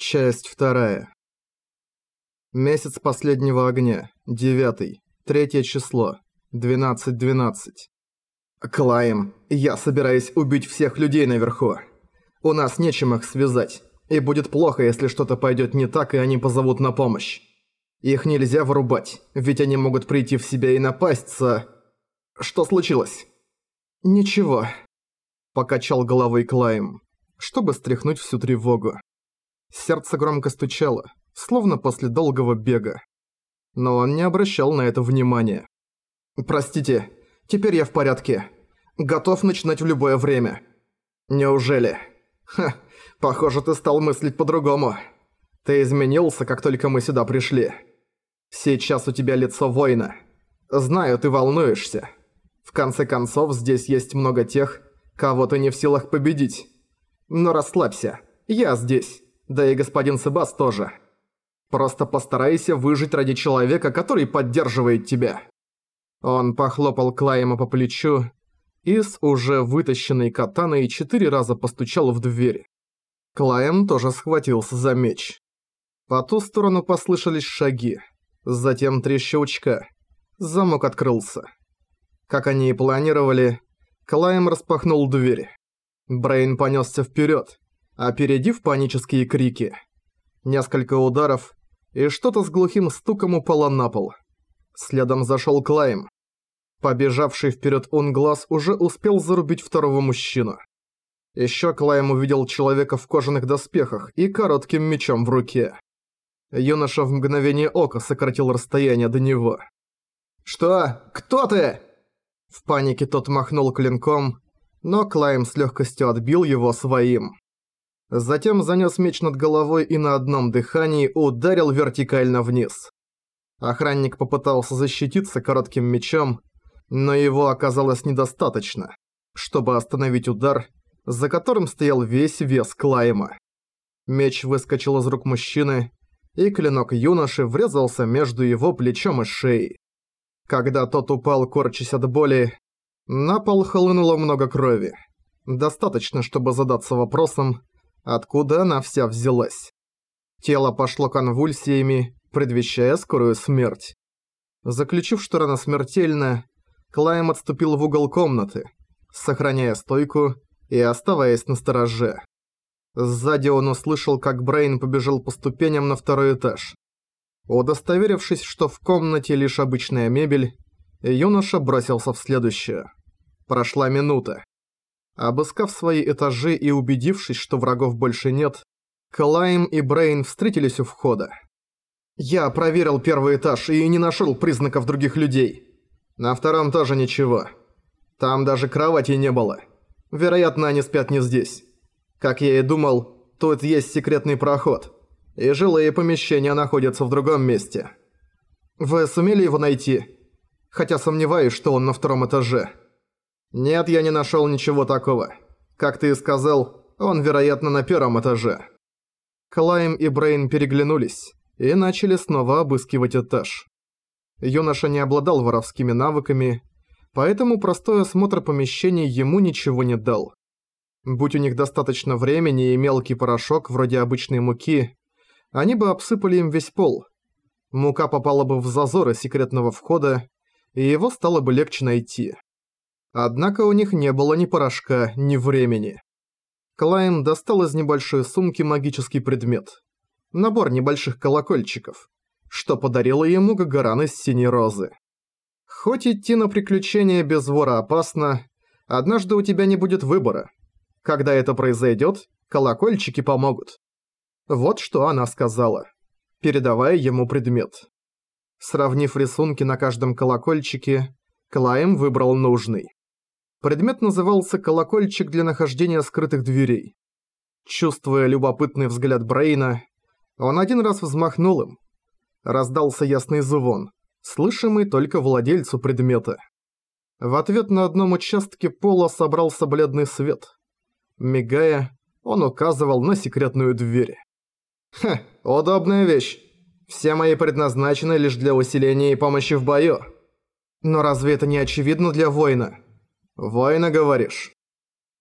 Часть вторая. Месяц последнего огня. Девятый. Третье число. 12.12. Клайм, я собираюсь убить всех людей наверху. У нас нечем их связать. И будет плохо, если что-то пойдет не так, и они позовут на помощь. Их нельзя вырубать, ведь они могут прийти в себя и напасть со... Что случилось? Ничего. Покачал головой Клайм, чтобы стряхнуть всю тревогу. Сердце громко стучало, словно после долгого бега. Но он не обращал на это внимания. «Простите, теперь я в порядке. Готов начинать в любое время». «Неужели?» «Ха, похоже, ты стал мыслить по-другому. Ты изменился, как только мы сюда пришли. Сейчас у тебя лицо воина. Знаю, ты волнуешься. В конце концов, здесь есть много тех, кого ты не в силах победить. Но расслабься, я здесь». Да и господин Себас тоже. Просто постарайся выжить ради человека, который поддерживает тебя». Он похлопал Клайма по плечу и с уже вытащенной катаной четыре раза постучал в дверь. Клайм тоже схватился за меч. По ту сторону послышались шаги, затем три щелчка. Замок открылся. Как они и планировали, Клайм распахнул дверь. Брейн понесся вперед, опередив панические крики. Несколько ударов, и что-то с глухим стуком упало на пол. Следом зашел Клайм. Побежавший вперед он глаз уже успел зарубить второго мужчину. Еще Клайм увидел человека в кожаных доспехах и коротким мечом в руке. Юноша в мгновение ока сократил расстояние до него. «Что? Кто ты?» В панике тот махнул клинком, но Клайм с легкостью отбил его своим. Затем занес меч над головой и на одном дыхании ударил вертикально вниз. Охранник попытался защититься коротким мечом, но его оказалось недостаточно, чтобы остановить удар, за которым стоял весь вес Клайма. Меч выскочил из рук мужчины, и клинок юноши врезался между его плечом и шеей. Когда тот упал, корчась от боли, на пол хлынуло много крови. Достаточно, чтобы задаться вопросом, откуда она вся взялась. Тело пошло конвульсиями, предвещая скорую смерть. Заключив, что рана смертельна, Клайм отступил в угол комнаты, сохраняя стойку и оставаясь на стороже. Сзади он услышал, как Брейн побежал по ступеням на второй этаж. Удостоверившись, что в комнате лишь обычная мебель, юноша бросился в следующее. Прошла минута. Обыскав свои этажи и убедившись, что врагов больше нет, Клайм и Брейн встретились у входа. «Я проверил первый этаж и не нашел признаков других людей. На втором тоже ничего. Там даже кровати не было. Вероятно, они спят не здесь. Как я и думал, тут есть секретный проход, и жилые помещения находятся в другом месте. Вы сумели его найти? Хотя сомневаюсь, что он на втором этаже». «Нет, я не нашел ничего такого. Как ты и сказал, он, вероятно, на первом этаже». Клайм и Брейн переглянулись и начали снова обыскивать этаж. Юноша не обладал воровскими навыками, поэтому простой осмотр помещений ему ничего не дал. Будь у них достаточно времени и мелкий порошок вроде обычной муки, они бы обсыпали им весь пол. Мука попала бы в зазоры секретного входа, и его стало бы легче найти. Однако у них не было ни порошка, ни времени. Клайм достал из небольшой сумки магический предмет. Набор небольших колокольчиков, что подарила ему Гагаран из Синей Розы. Хоть идти на приключения без вора опасно, однажды у тебя не будет выбора. Когда это произойдет, колокольчики помогут. Вот что она сказала, передавая ему предмет. Сравнив рисунки на каждом колокольчике, Клайм выбрал нужный. Предмет назывался «Колокольчик для нахождения скрытых дверей». Чувствуя любопытный взгляд Брейна, он один раз взмахнул им. Раздался ясный звон, слышимый только владельцу предмета. В ответ на одном участке пола собрался бледный свет. Мигая, он указывал на секретную дверь. «Ха, удобная вещь. Все мои предназначены лишь для усиления и помощи в бою. Но разве это не очевидно для воина?» «Воина, говоришь?»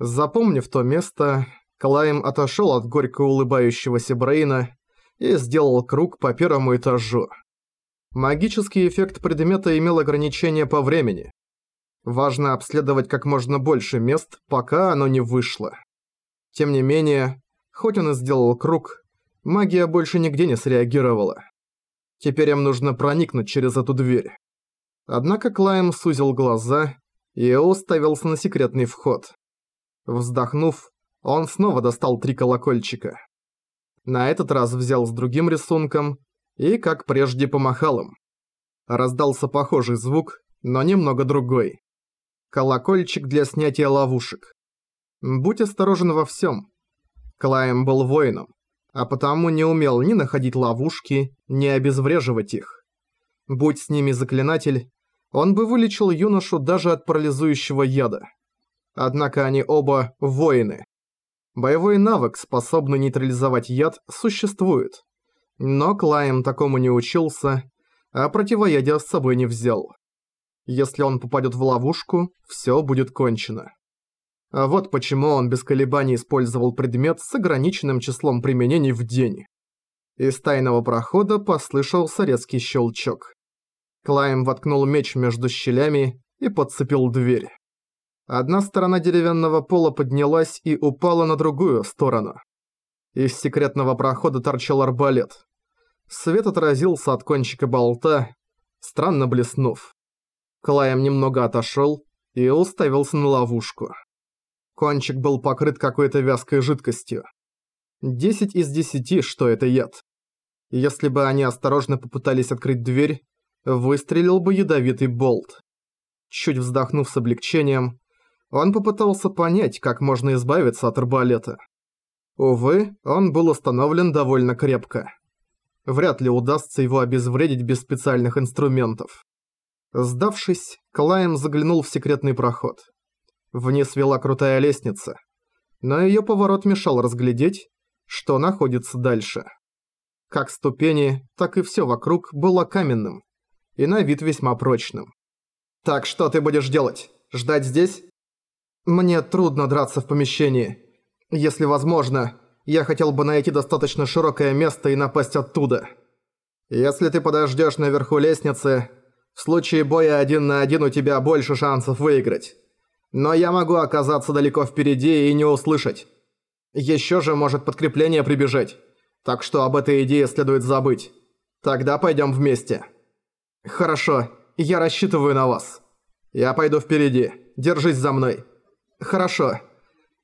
Запомнив то место, Клайм отошёл от горько улыбающегося Брейна и сделал круг по первому этажу. Магический эффект предмета имел ограничение по времени. Важно обследовать как можно больше мест, пока оно не вышло. Тем не менее, хоть он и сделал круг, магия больше нигде не среагировала. Теперь им нужно проникнуть через эту дверь. Однако Клайм сузил глаза и уставился на секретный вход. Вздохнув, он снова достал три колокольчика. На этот раз взял с другим рисунком и, как прежде, помахал им. Раздался похожий звук, но немного другой. Колокольчик для снятия ловушек. Будь осторожен во всем. Клайм был воином, а потому не умел ни находить ловушки, ни обезвреживать их. Будь с ними заклинатель, он бы вылечил юношу даже от парализующего яда. Однако они оба воины. Боевой навык, способный нейтрализовать яд, существует. Но Клайм такому не учился, а противоядия с собой не взял. Если он попадет в ловушку, все будет кончено. А вот почему он без колебаний использовал предмет с ограниченным числом применений в день. Из тайного прохода послышался резкий щелчок. Клайм воткнул меч между щелями и подцепил дверь. Одна сторона деревянного пола поднялась и упала на другую сторону. Из секретного прохода торчал арбалет. Свет отразился от кончика болта, странно блеснув. Клайм немного отошел и уставился на ловушку. Кончик был покрыт какой-то вязкой жидкостью. 10 из 10, что это яд. Если бы они осторожно попытались открыть дверь, выстрелил бы ядовитый болт. Чуть вздохнув с облегчением, он попытался понять, как можно избавиться от арбалета. Увы, он был установлен довольно крепко. Вряд ли удастся его обезвредить без специальных инструментов. Сдавшись, Клайм заглянул в секретный проход. Вниз вела крутая лестница, но её поворот мешал разглядеть, что находится дальше. Как ступени, так и всё вокруг было каменным, и на вид весьма прочным. «Так что ты будешь делать? Ждать здесь?» «Мне трудно драться в помещении. Если возможно, я хотел бы найти достаточно широкое место и напасть оттуда. Если ты подождешь наверху лестницы, в случае боя один на один у тебя больше шансов выиграть. Но я могу оказаться далеко впереди и не услышать. Еще же может подкрепление прибежать. Так что об этой идее следует забыть. Тогда пойдем вместе». «Хорошо, я рассчитываю на вас. Я пойду впереди. Держись за мной». «Хорошо.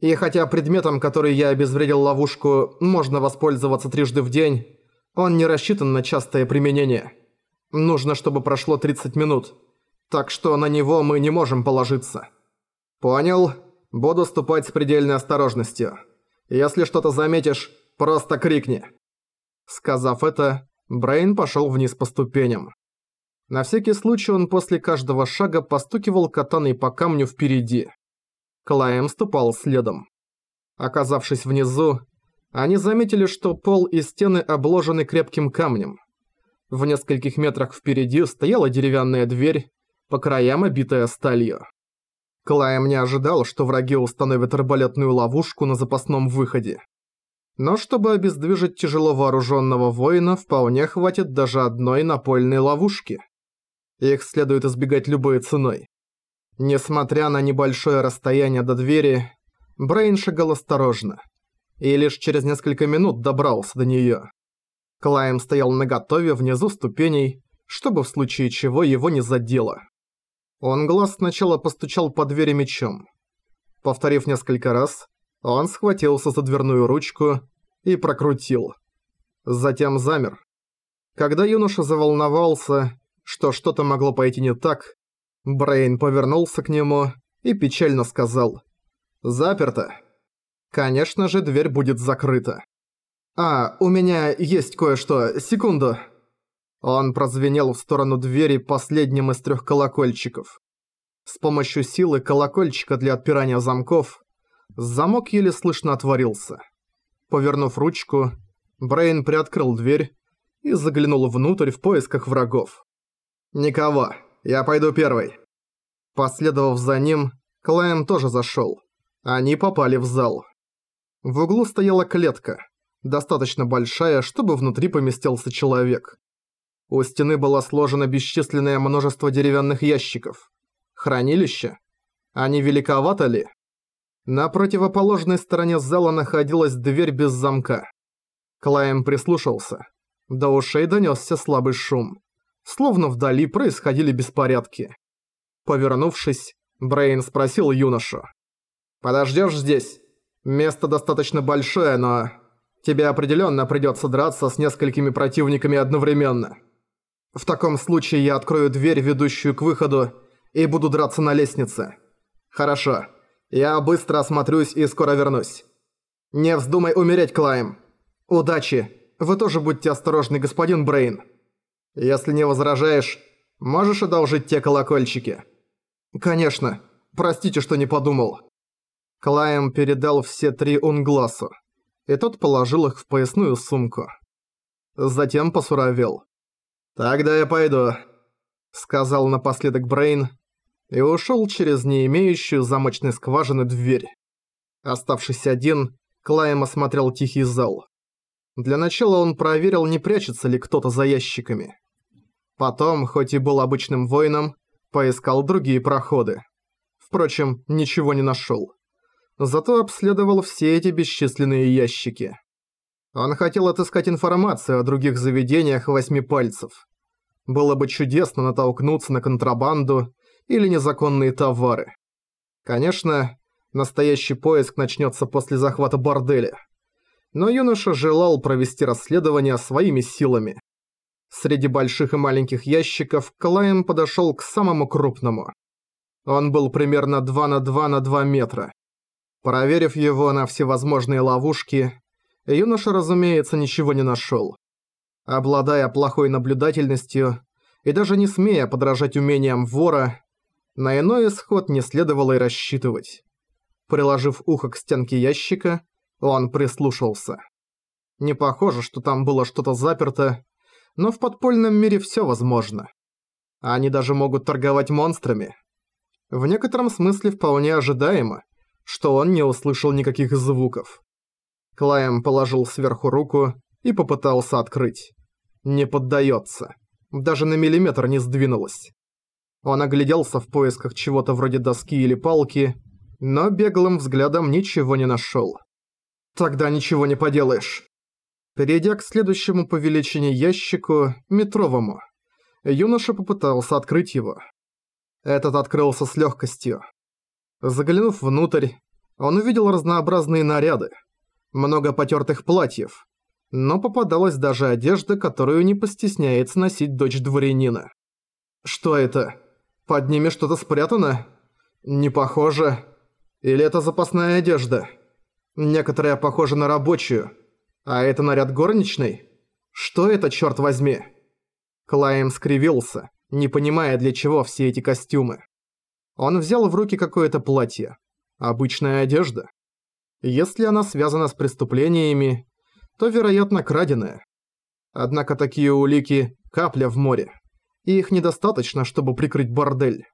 И хотя предметом, который я обезвредил ловушку, можно воспользоваться трижды в день, он не рассчитан на частое применение. Нужно, чтобы прошло 30 минут. Так что на него мы не можем положиться». «Понял. Буду ступать с предельной осторожностью. Если что-то заметишь, просто крикни». Сказав это, Брейн пошел вниз по ступеням. На всякий случай он после каждого шага постукивал катаной по камню впереди. Клайм ступал следом. Оказавшись внизу, они заметили, что пол и стены обложены крепким камнем. В нескольких метрах впереди стояла деревянная дверь, по краям обитая сталью. Клайм не ожидал, что враги установят арбалетную ловушку на запасном выходе. Но чтобы обездвижить тяжело вооруженного воина, вполне хватит даже одной напольной ловушки. Их следует избегать любой ценой. Несмотря на небольшое расстояние до двери, Брейн шагал осторожно. И лишь через несколько минут добрался до неё. Клайм стоял наготове внизу ступеней, чтобы в случае чего его не задело. Он глаз сначала постучал по двери мечом. Повторив несколько раз, он схватился за дверную ручку и прокрутил. Затем замер. Когда юноша заволновался, что что-то могло пойти не так, Брейн повернулся к нему и печально сказал «Заперто». Конечно же, дверь будет закрыта. «А, у меня есть кое-что, секунду». Он прозвенел в сторону двери последним из трех колокольчиков. С помощью силы колокольчика для отпирания замков, замок еле слышно отворился. Повернув ручку, Брейн приоткрыл дверь и заглянул внутрь в поисках врагов. «Никого. Я пойду первый». Последовав за ним, Клайм тоже зашел. Они попали в зал. В углу стояла клетка, достаточно большая, чтобы внутри поместился человек. У стены было сложено бесчисленное множество деревянных ящиков. Хранилище? Они великовато ли? На противоположной стороне зала находилась дверь без замка. Клайм прислушался. До ушей донёсся слабый шум. Словно вдали происходили беспорядки. Повернувшись, Брейн спросил юношу. «Подождёшь здесь? Место достаточно большое, но... Тебе определённо придётся драться с несколькими противниками одновременно. В таком случае я открою дверь, ведущую к выходу, и буду драться на лестнице. Хорошо. Я быстро осмотрюсь и скоро вернусь. Не вздумай умереть, Клайм. Удачи. Вы тоже будьте осторожны, господин Брейн. Если не возражаешь, можешь одолжить те колокольчики? Конечно. Простите, что не подумал. Клайм передал все три Унгласу, и тот положил их в поясную сумку. Затем посуровел. «Тогда я пойду», — сказал напоследок Брейн, и ушел через не имеющую замочной скважины дверь. Оставшись один, Клайм осмотрел тихий зал. Для начала он проверил, не прячется ли кто-то за ящиками. Потом, хоть и был обычным воином, поискал другие проходы. Впрочем, ничего не нашел. Зато обследовал все эти бесчисленные ящики. Он хотел отыскать информацию о других заведениях восьми пальцев. Было бы чудесно натолкнуться на контрабанду или незаконные товары. Конечно, настоящий поиск начнется после захвата борделя. Но юноша желал провести расследование своими силами. Среди больших и маленьких ящиков Клайм подошел к самому крупному. Он был примерно 2 на 2 на 2 метра. Проверив его на всевозможные ловушки, юноша, разумеется, ничего не нашел. Обладая плохой наблюдательностью и даже не смея подражать умениям вора, на иной исход не следовало и рассчитывать. Приложив ухо к стенке ящика, он прислушался. Не похоже, что там было что-то заперто, но в подпольном мире всё возможно. Они даже могут торговать монстрами. В некотором смысле вполне ожидаемо, что он не услышал никаких звуков. Клайм положил сверху руку и попытался открыть. Не поддается. Даже на миллиметр не сдвинулась. Он огляделся в поисках чего-то вроде доски или палки, но беглым взглядом ничего не нашел. Тогда ничего не поделаешь. Перейдя к следующему по величине ящику, метровому, юноша попытался открыть его. Этот открылся с легкостью. Заглянув внутрь, он увидел разнообразные наряды, много потертых платьев, но попадалась даже одежда, которую не постесняется носить дочь дворянина. Что это? Под ними что-то спрятано? Не похоже. Или это запасная одежда? Некоторая похожа на рабочую. А это наряд горничной? Что это, черт возьми? Клайм скривился, не понимая, для чего все эти костюмы. Он взял в руки какое-то платье. Обычная одежда. Если она связана с преступлениями, то, вероятно, краденая. Однако такие улики – капля в море и их недостаточно, чтобы прикрыть бордель.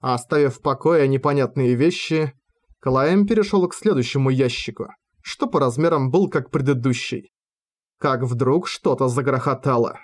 Оставив в покое непонятные вещи, Клайм перешел к следующему ящику, что по размерам был как предыдущий. Как вдруг что-то загрохотало.